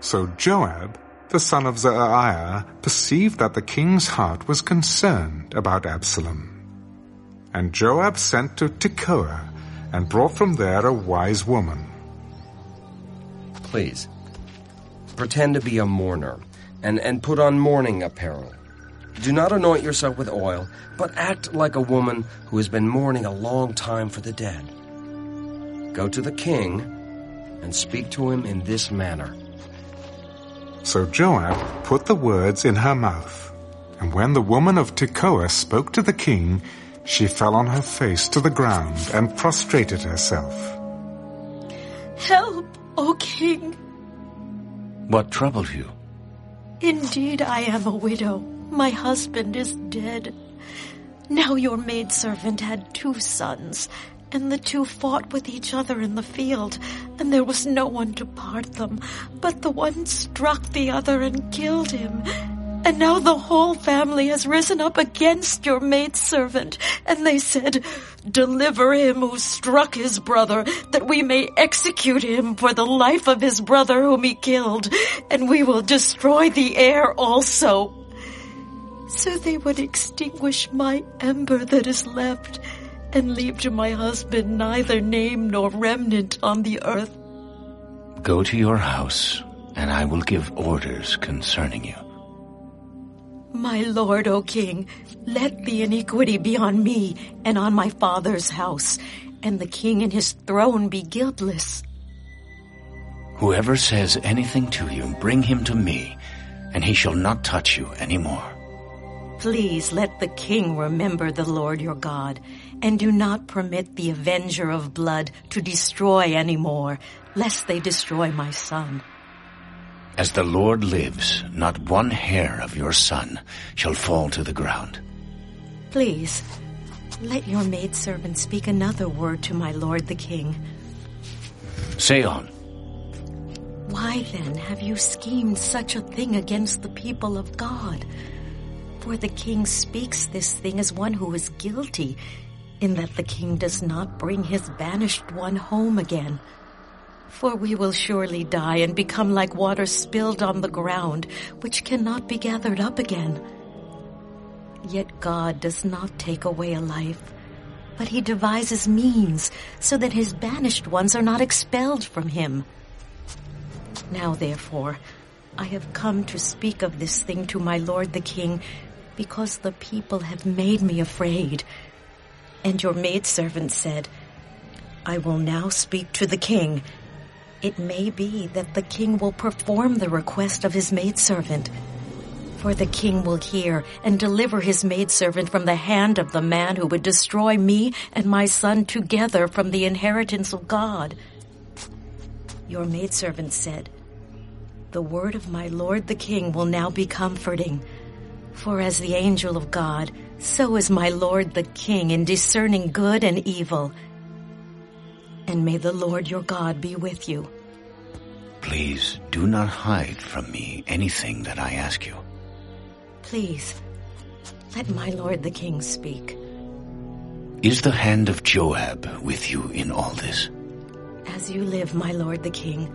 So Joab, the son of Zeruiah, perceived that the king's heart was concerned about Absalom. And Joab sent to Tekoa and brought from there a wise woman. Please, pretend to be a mourner and, and put on mourning apparel. Do not anoint yourself with oil, but act like a woman who has been mourning a long time for the dead. Go to the king and speak to him in this manner. So Joab put the words in her mouth. And when the woman of Tekoa spoke to the king, she fell on her face to the ground and prostrated herself. Help, O king! What troubled you? Indeed, I am a widow. My husband is dead. Now your maidservant had two sons, and the two fought with each other in the field, and there was no one to part them, but the one struck the other and killed him. And now the whole family has risen up against your maidservant, and they said, Deliver him who struck his brother, that we may execute him for the life of his brother whom he killed, and we will destroy the heir also. So they would extinguish my ember that is left, and leave to my husband neither name nor remnant on the earth. Go to your house, and I will give orders concerning you. My lord, O king, let the iniquity be on me and on my father's house, and the king and his throne be guiltless. Whoever says anything to you, bring him to me, and he shall not touch you any more. Please let the king remember the Lord your God, and do not permit the avenger of blood to destroy any more, lest they destroy my son. As the Lord lives, not one hair of your son shall fall to the ground. Please, let your maidservant speak another word to my lord the king. Say on. Why then have you schemed such a thing against the people of God? For the king speaks this thing as one who is guilty, in that the king does not bring his banished one home again. For we will surely die and become like water spilled on the ground, which cannot be gathered up again. Yet God does not take away a life, but he devises means so that his banished ones are not expelled from him. Now therefore, I have come to speak of this thing to my lord the king, because the people have made me afraid. And your maidservant said, I will now speak to the king. It may be that the king will perform the request of his maidservant. For the king will hear and deliver his maidservant from the hand of the man who would destroy me and my son together from the inheritance of God. Your maidservant said, The word of my lord the king will now be comforting. For as the angel of God, so is my lord the king in discerning good and evil. And may the Lord your God be with you. Please do not hide from me anything that I ask you. Please, let my lord the king speak. Is the hand of Joab with you in all this? As you live, my lord the king,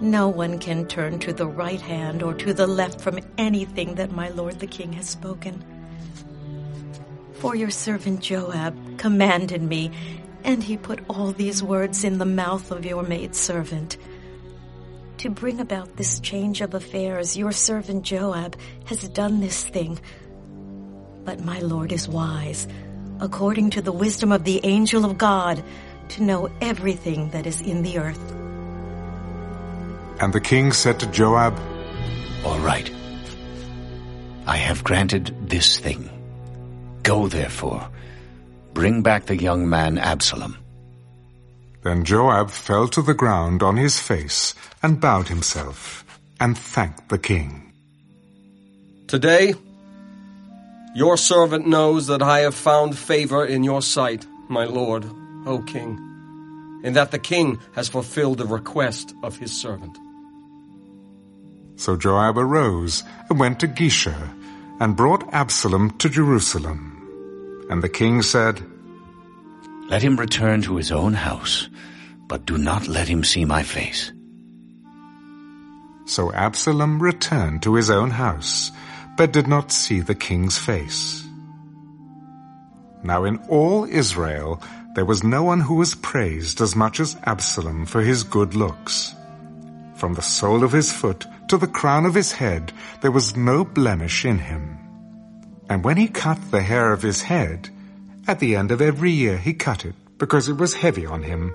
no one can turn to the right hand or to the left from anything that my lord the king has spoken. For your servant Joab commanded me, and he put all these words in the mouth of your maidservant. To bring about this change of affairs, your servant Joab has done this thing. But my Lord is wise, according to the wisdom of the angel of God, to know everything that is in the earth. And the king said to Joab, All right. I have granted this thing. Go therefore. Bring back the young man Absalom. Then Joab fell to the ground on his face and bowed himself and thanked the king. Today, your servant knows that I have found favor in your sight, my lord, O king, and that the king has fulfilled the request of his servant. So Joab arose and went to Geshur and brought Absalom to Jerusalem. And the king said, Let him return to his own house, but do not let him see my face. So Absalom returned to his own house, but did not see the king's face. Now in all Israel there was no one who was praised as much as Absalom for his good looks. From the sole of his foot to the crown of his head there was no blemish in him. And when he cut the hair of his head, at the end of every year he cut it, because it was heavy on him.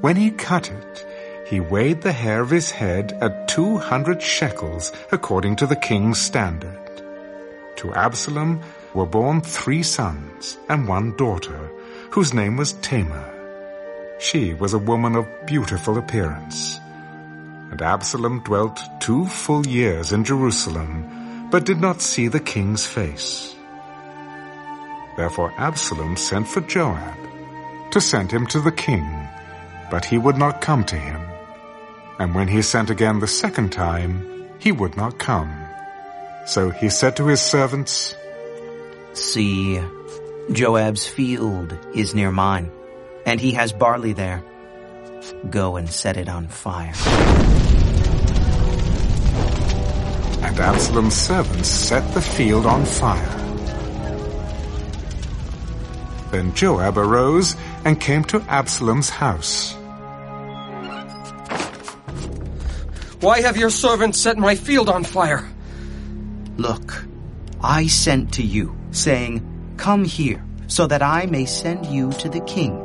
When he cut it, he weighed the hair of his head at two hundred shekels, according to the king's standard. To Absalom were born three sons and one daughter, whose name was Tamar. She was a woman of beautiful appearance. And Absalom dwelt two full years in Jerusalem, but did not see the king's face. Therefore Absalom sent for Joab, to send him to the king, but he would not come to him. And when he sent again the second time, he would not come. So he said to his servants, See, Joab's field is near mine, and he has barley there. Go and set it on fire. And Absalom's servants set the field on fire. Then Joab arose and came to Absalom's house. Why have your servants set my field on fire? Look, I sent to you, saying, Come here, so that I may send you to the king,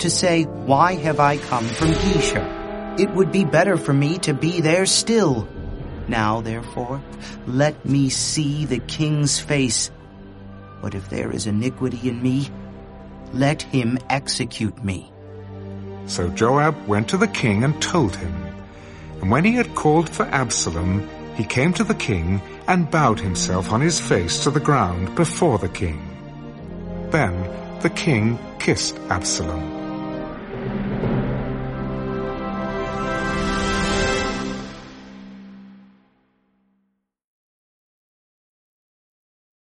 to say, Why have I come from Geshur? It would be better for me to be there still. Now, therefore, let me see the king's face. But if there is iniquity in me, let him execute me. So Joab went to the king and told him. And when he had called for Absalom, he came to the king and bowed himself on his face to the ground before the king. Then the king kissed Absalom.